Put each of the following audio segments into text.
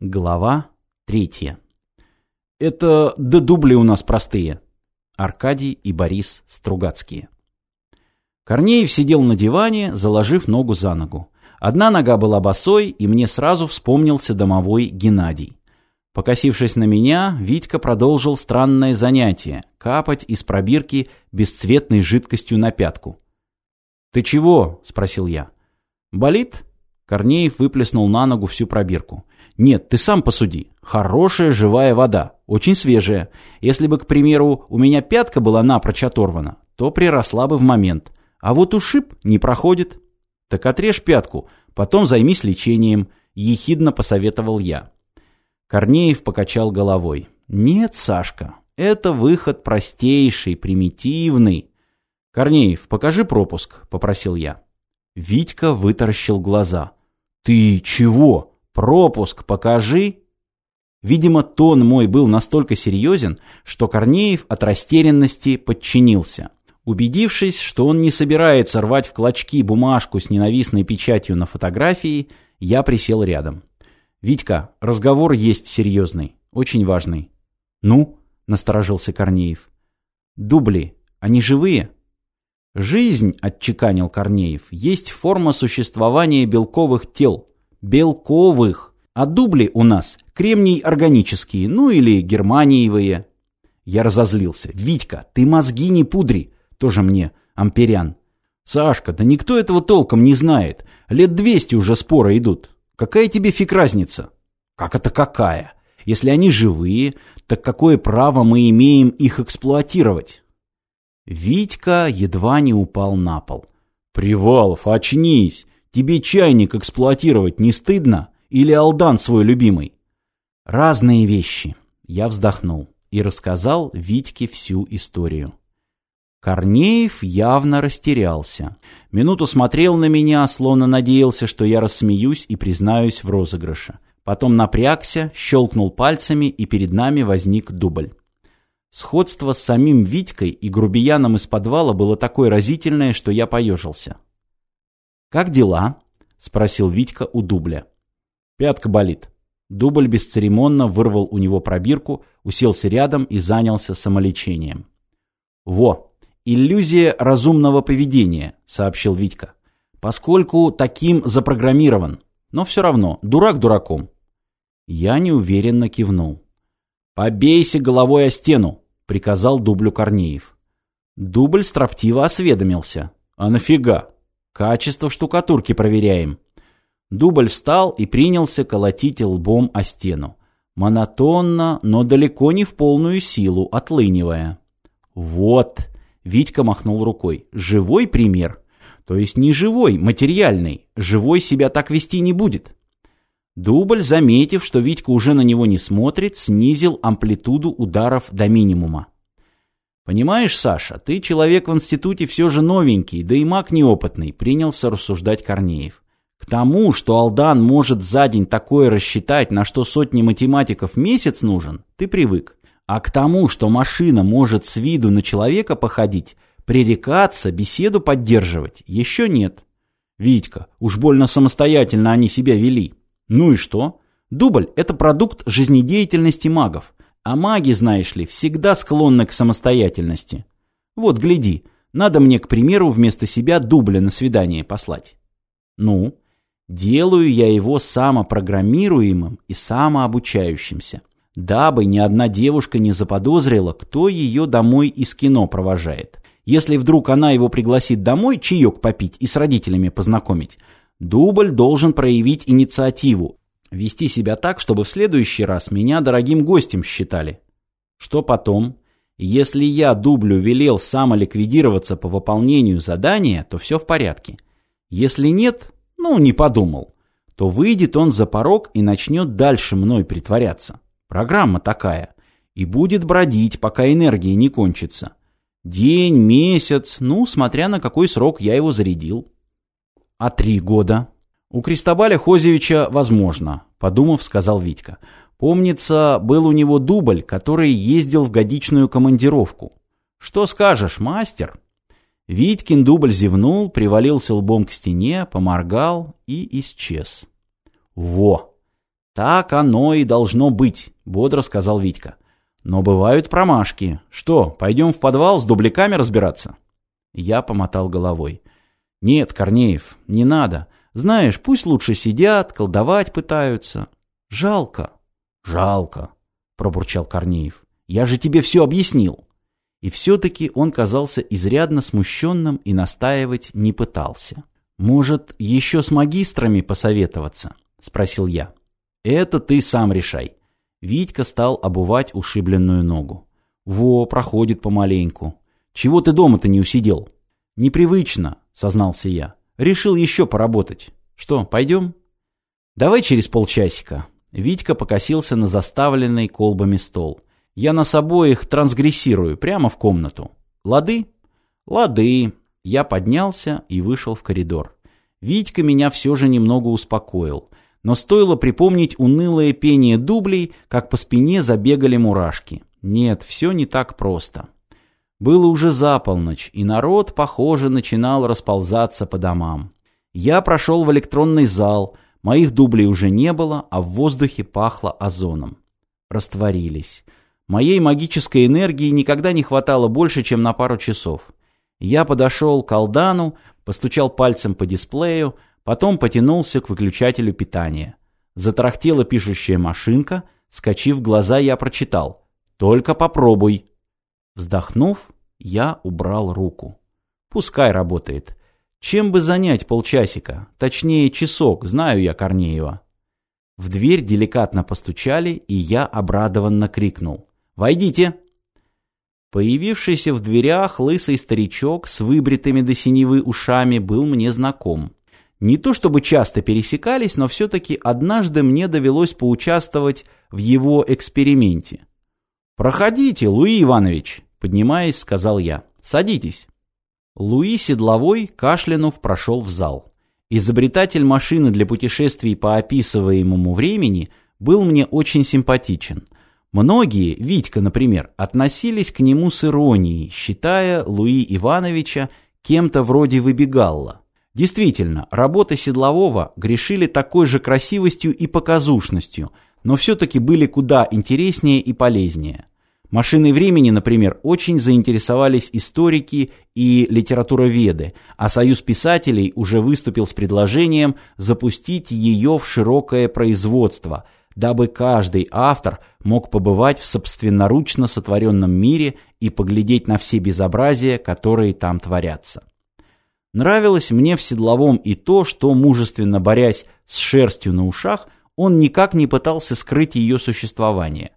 Глава третья. Это до дубли у нас простые. Аркадий и Борис Стругацкие. Корнеев сидел на диване, заложив ногу за ногу. Одна нога была босой, и мне сразу вспомнился домовой Геннадий. Покосившись на меня, Витька продолжил странное занятие – капать из пробирки бесцветной жидкостью на пятку. «Ты чего?» – спросил я. «Болит?» Корнеев выплеснул на ногу всю пробирку. «Нет, ты сам посуди. Хорошая живая вода, очень свежая. Если бы, к примеру, у меня пятка была напрочь оторвана, то приросла бы в момент. А вот ушиб не проходит. Так отрежь пятку, потом займись лечением», — ехидно посоветовал я. Корнеев покачал головой. «Нет, Сашка, это выход простейший, примитивный». «Корнеев, покажи пропуск», — попросил я. Витька вытаращил глаза. «Ты чего? Пропуск покажи!» Видимо, тон мой был настолько серьезен, что Корнеев от растерянности подчинился. Убедившись, что он не собирается рвать в клочки бумажку с ненавистной печатью на фотографии, я присел рядом. «Витька, разговор есть серьезный, очень важный». «Ну?» — насторожился Корнеев. «Дубли, они живые?» Жизнь, отчеканил Корнеев, есть форма существования белковых тел. Белковых. А дубли у нас кремний органические, ну или германиевые. Я разозлился. Витька, ты мозги не пудри. Тоже мне, амперян. Сашка, да никто этого толком не знает. Лет двести уже споры идут. Какая тебе фиг разница? Как это какая? Если они живые, так какое право мы имеем их эксплуатировать? Витька едва не упал на пол. «Привалов, очнись! Тебе чайник эксплуатировать не стыдно? Или Алдан свой любимый?» «Разные вещи». Я вздохнул и рассказал Витьке всю историю. Корнеев явно растерялся. Минуту смотрел на меня, словно надеялся, что я рассмеюсь и признаюсь в розыгрыше. Потом напрягся, щелкнул пальцами, и перед нами возник дубль. Сходство с самим Витькой и грубияном из подвала было такое разительное, что я поежился. «Как дела?» — спросил Витька у дубля. «Пятка болит». Дубль бесцеремонно вырвал у него пробирку, уселся рядом и занялся самолечением. «Во! Иллюзия разумного поведения», — сообщил Витька. «Поскольку таким запрограммирован. Но все равно, дурак дураком». Я неуверенно кивнул. «Побейся головой о стену!» — приказал дублю Корнеев. Дубль строптиво осведомился. «А нафига? Качество штукатурки проверяем». Дубль встал и принялся колотить лбом о стену. Монотонно, но далеко не в полную силу, отлынивая. «Вот!» — Витька махнул рукой. «Живой пример. То есть не живой, материальный. Живой себя так вести не будет. Дубль, заметив, что Витька уже на него не смотрит, снизил амплитуду ударов до минимума. «Понимаешь, Саша, ты человек в институте все же новенький, да и маг неопытный», — принялся рассуждать Корнеев. «К тому, что Алдан может за день такое рассчитать, на что сотни математиков месяц нужен, ты привык. А к тому, что машина может с виду на человека походить, пререкаться, беседу поддерживать, еще нет. Витька, уж больно самостоятельно они себя вели». Ну и что? Дубль – это продукт жизнедеятельности магов. А маги, знаешь ли, всегда склонны к самостоятельности. Вот, гляди, надо мне, к примеру, вместо себя дубля на свидание послать. Ну, делаю я его самопрограммируемым и самообучающимся, дабы ни одна девушка не заподозрила, кто ее домой из кино провожает. Если вдруг она его пригласит домой чаек попить и с родителями познакомить – Дубль должен проявить инициативу, вести себя так, чтобы в следующий раз меня дорогим гостем считали. Что потом? Если я дублю велел самоликвидироваться по выполнению задания, то все в порядке. Если нет, ну, не подумал, то выйдет он за порог и начнет дальше мной притворяться. Программа такая. И будет бродить, пока энергия не кончится. День, месяц, ну, смотря на какой срок я его зарядил. А три года? У Кристобаля Хозевича возможно, подумав, сказал Витька. Помнится, был у него дубль, который ездил в годичную командировку. Что скажешь, мастер? Витькин дубль зевнул, привалился лбом к стене, поморгал и исчез. Во! Так оно и должно быть, бодро сказал Витька. Но бывают промашки. Что, пойдем в подвал с дубликами разбираться? Я помотал головой. Нет, Корнеев, не надо. Знаешь, пусть лучше сидят, колдовать пытаются. Жалко. Жалко, пробурчал Корнеев. Я же тебе все объяснил. И все-таки он казался изрядно смущенным и настаивать не пытался. «Может, еще с магистрами посоветоваться?» — спросил я. «Это ты сам решай». Витька стал обувать ушибленную ногу. «Во, проходит помаленьку. Чего ты дома-то не усидел?» «Непривычно», — сознался я. «Решил еще поработать. Что, пойдем?» «Давай через полчасика». Витька покосился на заставленный колбами стол. «Я нас обоих трансгрессирую прямо в комнату. Лады?» «Лады». Я поднялся и вышел в коридор. Витька меня все же немного успокоил. Но стоило припомнить унылое пение дублей, как по спине забегали мурашки. Нет, все не так просто. Было уже за полночь, и народ, похоже, начинал расползаться по домам. Я прошел в электронный зал, моих дублей уже не было, а в воздухе пахло озоном. Растворились. Моей магической энергии никогда не хватало больше, чем на пару часов. Я подошел к Алдану, постучал пальцем по дисплею, потом потянулся к выключателю питания. Затарахтела пишущая машинка, скочив глаза, я прочитал «Только попробуй». Вздохнув, я убрал руку. Пускай работает. Чем бы занять полчасика? Точнее, часок, знаю я Корнеева. В дверь деликатно постучали, и я обрадованно крикнул. «Войдите!» Появившийся в дверях лысый старичок с выбритыми до синевы ушами был мне знаком. Не то чтобы часто пересекались, но все-таки однажды мне довелось поучаствовать в его эксперименте. «Проходите, Луи Иванович!» Поднимаясь, сказал я. «Садитесь». Луи Седловой, кашлянув, прошел в зал. Изобретатель машины для путешествий по описываемому времени был мне очень симпатичен. Многие, Витька, например, относились к нему с иронией, считая Луи Ивановича кем-то вроде выбегалла. Действительно, работы Седлового грешили такой же красивостью и показушностью, но все-таки были куда интереснее и полезнее. Машиной времени, например, очень заинтересовались историки и литературоведы, а Союз писателей уже выступил с предложением запустить ее в широкое производство, дабы каждый автор мог побывать в собственноручно сотворенном мире и поглядеть на все безобразия, которые там творятся. Нравилось мне в Седловом и то, что, мужественно борясь с шерстью на ушах, он никак не пытался скрыть ее существование.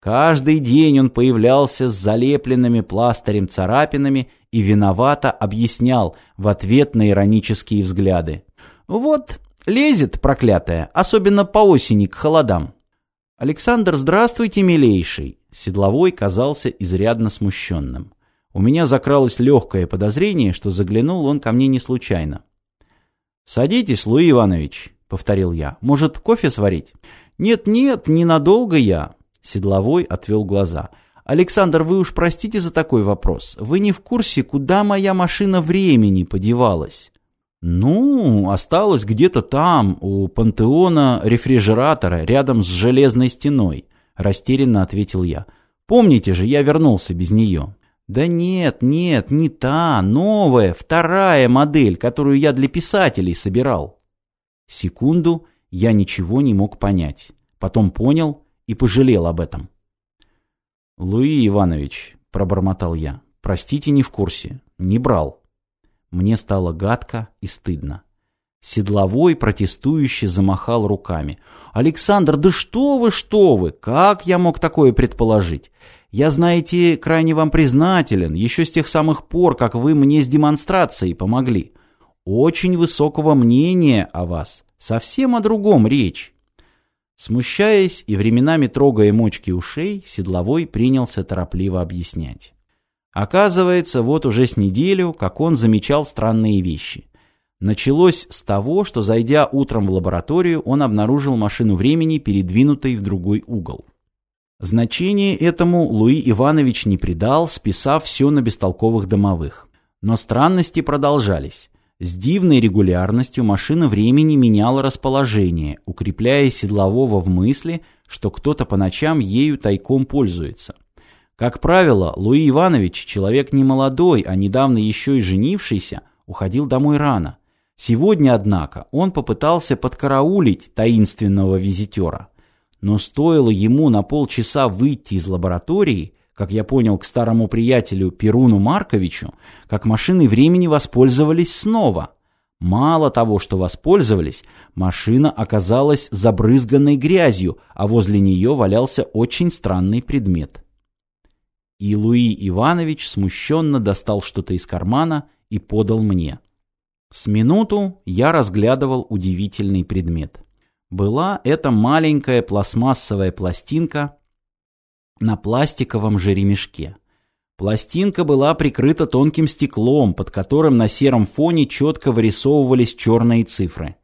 Каждый день он появлялся с залепленными пластырем царапинами и виновато объяснял в ответ на иронические взгляды. «Вот, лезет, проклятая, особенно по осени к холодам». «Александр, здравствуйте, милейший!» Седловой казался изрядно смущенным. У меня закралось легкое подозрение, что заглянул он ко мне не случайно. «Садитесь, Луи Иванович», — повторил я. «Может, кофе сварить?» «Нет-нет, ненадолго я. Седловой отвел глаза. «Александр, вы уж простите за такой вопрос. Вы не в курсе, куда моя машина времени подевалась?» «Ну, осталось где-то там, у пантеона рефрижератора, рядом с железной стеной», — растерянно ответил я. «Помните же, я вернулся без нее». «Да нет, нет, не та, новая, вторая модель, которую я для писателей собирал». Секунду я ничего не мог понять. Потом понял и пожалел об этом. «Луи Иванович», — пробормотал я, — «простите, не в курсе, не брал». Мне стало гадко и стыдно. Седловой протестующий замахал руками. «Александр, да что вы, что вы! Как я мог такое предположить? Я, знаете, крайне вам признателен, еще с тех самых пор, как вы мне с демонстрацией помогли. Очень высокого мнения о вас. Совсем о другом речь. Смущаясь и временами трогая мочки ушей, Седловой принялся торопливо объяснять. Оказывается, вот уже с неделю, как он замечал странные вещи. Началось с того, что, зайдя утром в лабораторию, он обнаружил машину времени, передвинутой в другой угол. Значение этому Луи Иванович не придал, списав все на бестолковых домовых. Но странности продолжались. С дивной регулярностью машина времени меняла расположение, укрепляя седлового в мысли, что кто-то по ночам ею тайком пользуется. Как правило, Луи Иванович, человек не молодой, а недавно еще и женившийся, уходил домой рано. Сегодня, однако, он попытался подкараулить таинственного визитера. Но стоило ему на полчаса выйти из лаборатории, как я понял, к старому приятелю Перуну Марковичу, как машины времени воспользовались снова. Мало того, что воспользовались, машина оказалась забрызганной грязью, а возле нее валялся очень странный предмет. И Луи Иванович смущенно достал что-то из кармана и подал мне. С минуту я разглядывал удивительный предмет. Была это маленькая пластмассовая пластинка на пластиковом же ремешке. Пластинка была прикрыта тонким стеклом, под которым на сером фоне четко вырисовывались черные цифры.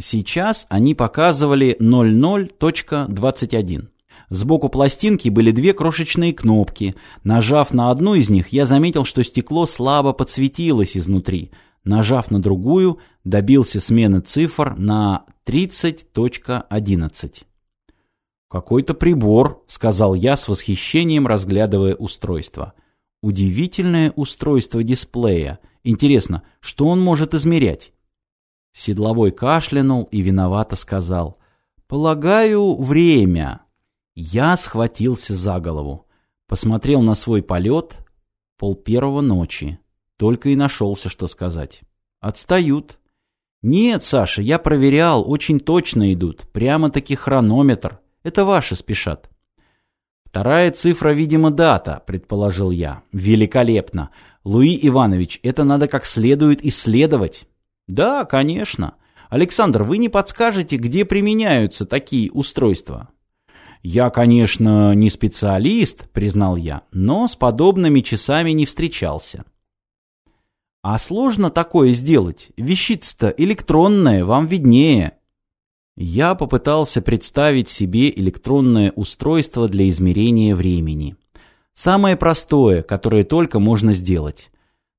Сейчас они показывали 00.21. Сбоку пластинки были две крошечные кнопки. Нажав на одну из них, я заметил, что стекло слабо подсветилось изнутри. Нажав на другую, добился смены цифр на 30.11. «Какой-то прибор», — сказал я с восхищением, разглядывая устройство. «Удивительное устройство дисплея. Интересно, что он может измерять?» Седловой кашлянул и виновато сказал. «Полагаю, время». Я схватился за голову. Посмотрел на свой полет. Пол первого ночи. Только и нашелся, что сказать. «Отстают». «Нет, Саша, я проверял, очень точно идут. Прямо-таки хронометр. Это ваши спешат. Вторая цифра, видимо, дата, предположил я. Великолепно. Луи Иванович, это надо как следует исследовать. Да, конечно. Александр, вы не подскажете, где применяются такие устройства? Я, конечно, не специалист, признал я, но с подобными часами не встречался. А сложно такое сделать? Вещица-то электронная, вам виднее. Я попытался представить себе электронное устройство для измерения времени. Самое простое, которое только можно сделать.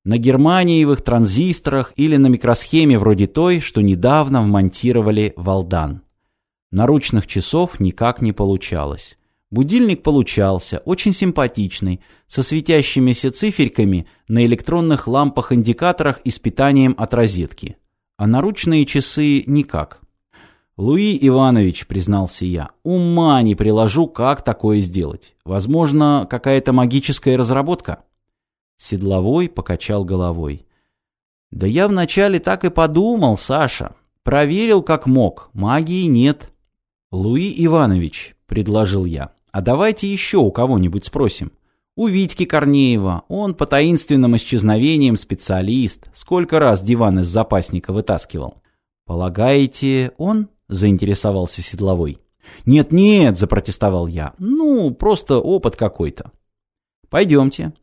На германиевых транзисторах или на микросхеме вроде той, что недавно вмонтировали в Алдан. Наручных часов никак не получалось. Будильник получался, очень симпатичный, со светящимися циферками на электронных лампах-индикаторах и с питанием от розетки. А наручные часы никак. «Луи Иванович», — признался я, — «ума не приложу, как такое сделать. Возможно, какая-то магическая разработка?» Седловой покачал головой. «Да я вначале так и подумал, Саша. Проверил как мог, магии нет». «Луи Иванович», — предложил я, — «а давайте еще у кого-нибудь спросим. У Витьки Корнеева, он по таинственным исчезновениям специалист, сколько раз диван из запасника вытаскивал». «Полагаете, он?» — заинтересовался Седловой. «Нет-нет», — запротестовал я, — «ну, просто опыт какой-то». «Пойдемте.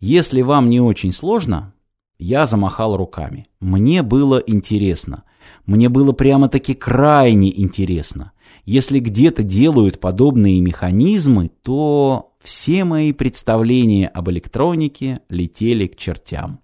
Если вам не очень сложно...» Я замахал руками. Мне было интересно. Мне было прямо-таки крайне интересно. Если где-то делают подобные механизмы, то все мои представления об электронике летели к чертям.